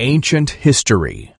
Ancient History.